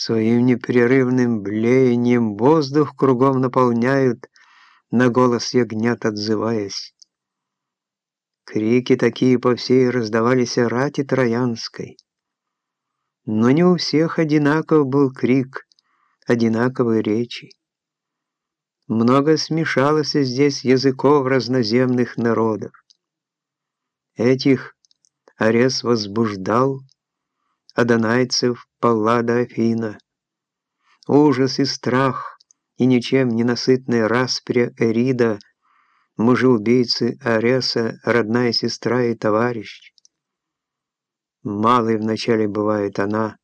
Своим непрерывным блеянием воздух кругом наполняют, на голос ягнят отзываясь. Крики такие по всей раздавались рати Троянской. Но не у всех одинаков был крик, одинаковой речи. Много смешалось здесь языков разноземных народов. Этих Арес возбуждал, а донайцев Паллада Афина. Ужас и страх, и ничем не насытная распря Эрида, мужеубийцы Ареса, родная сестра и товарищ. Малой вначале бывает она,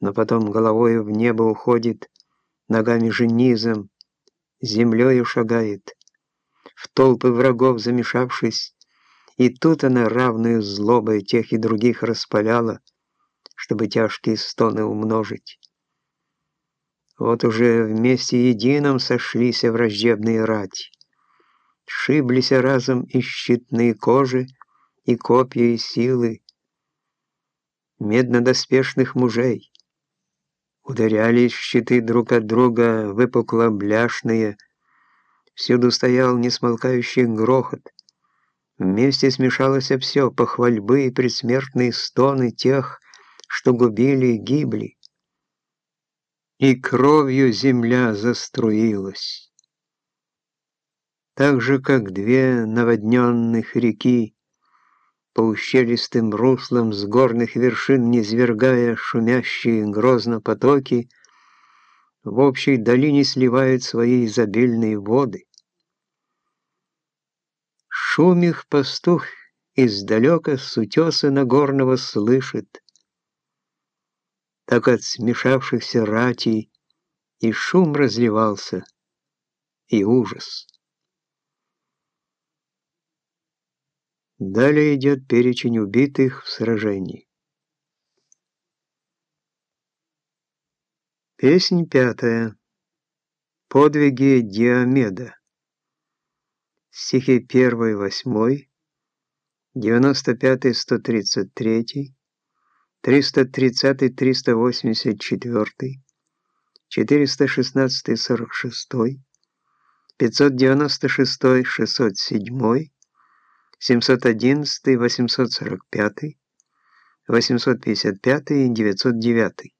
но потом головою в небо уходит, ногами же низом, землею шагает, в толпы врагов замешавшись, и тут она равную злобой тех и других распаляла, чтобы тяжкие стоны умножить. Вот уже вместе едином сошлись враждебные рати. Шиблись разом и щитные кожи, и копья, и силы меднодоспешных мужей. Ударялись щиты друг от друга, выпукло-бляшные. Всюду стоял несмолкающий грохот. Вместе смешалось все, похвальбы и предсмертные стоны тех, что губили и гибли. И кровью земля заструилась. Так же, как две наводненных реки, по ущелистым руслам с горных вершин низвергая шумящие грозно потоки, в общей долине сливают свои изобильные воды. Шум их пастух издалека с утеса Нагорного слышит. Так от смешавшихся ратей и шум разливался, и ужас. Далее идет перечень убитых в сражении. Песнь пятая. Подвиги Диомеда. Стихи 1-8, 95-133, 330-384, 416-46, 596-607, 711, 845, 855 и 909.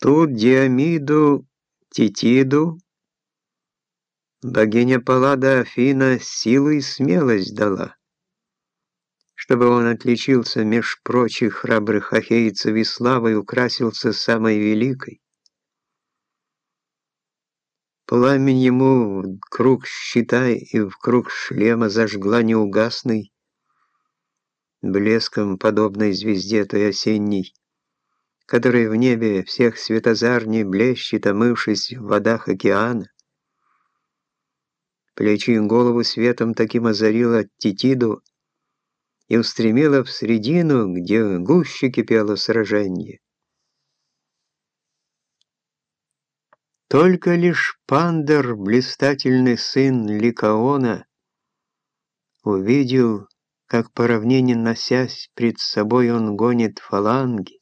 Тут Диамиду, Титиду, богиня Паллада Афина силу и смелость дала, чтобы он отличился меж прочих храбрых ахейцев и славой украсился самой великой. Пламень ему в круг щита и в круг шлема зажгла неугасный, блеском подобной звезде той осенней, которая в небе всех светозарней блещет, омывшись в водах океана. Плечи и голову светом таким озарила Титиду и устремила в средину, где гуще кипело сражение. Только лишь Пандер, блистательный сын Ликаона, увидел, как по равнине носясь, пред собой он гонит фаланги.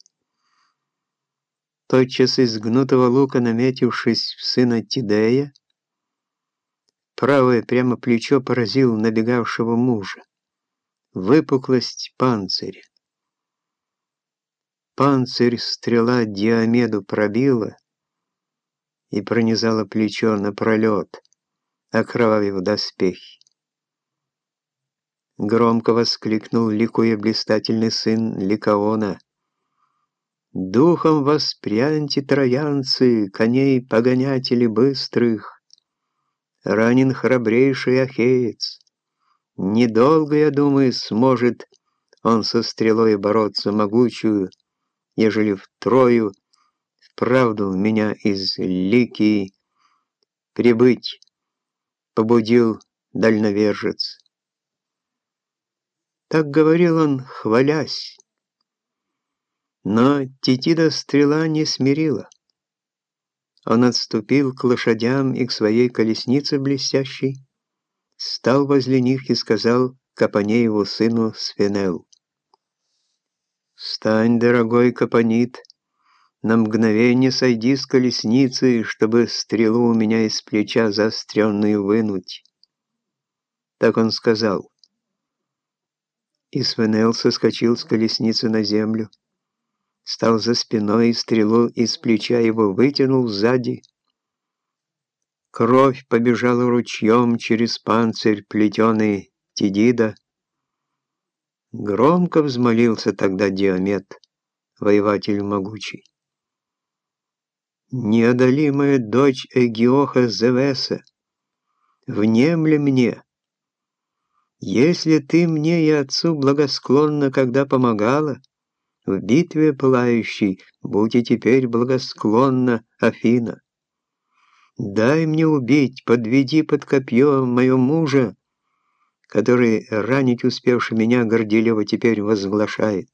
Тотчас из гнутого лука, наметившись в сына Тидея, правое прямо плечо поразил набегавшего мужа. Выпуклость панциря. Панцирь стрела Диомеду пробила, и пронизала плечо напролет, окровавив доспехи. Громко воскликнул, ликуя блистательный сын Ликаона. «Духом воспряньте, троянцы, коней погонятели быстрых! Ранен храбрейший Ахеец. Недолго, я думаю, сможет он со стрелой бороться могучую, ежели в Трою правду меня из Ликии прибыть побудил дальновержец. Так говорил он, хвалясь. Но Титида стрела не смирила. Он отступил к лошадям и к своей колеснице блестящей, стал возле них и сказал Капанееву сыну Сфенел. «Встань, дорогой Капонит, на мгновение сойди с колесницы, чтобы стрелу у меня из плеча заостренную вынуть». Так он сказал. И Свенел соскочил с колесницы на землю, стал за спиной, стрелу из плеча его вытянул сзади. Кровь побежала ручьем через панцирь плетеный Тидида. Громко взмолился тогда Диамет, воеватель могучий. «Неодолимая дочь Эгиоха Зевеса, внемли мне, если ты мне и отцу благосклонна, когда помогала, в битве пылающей, будь и теперь благосклонна, Афина. Дай мне убить, подведи под копье моего мужа, который ранить успевший меня горделиво теперь возглашает.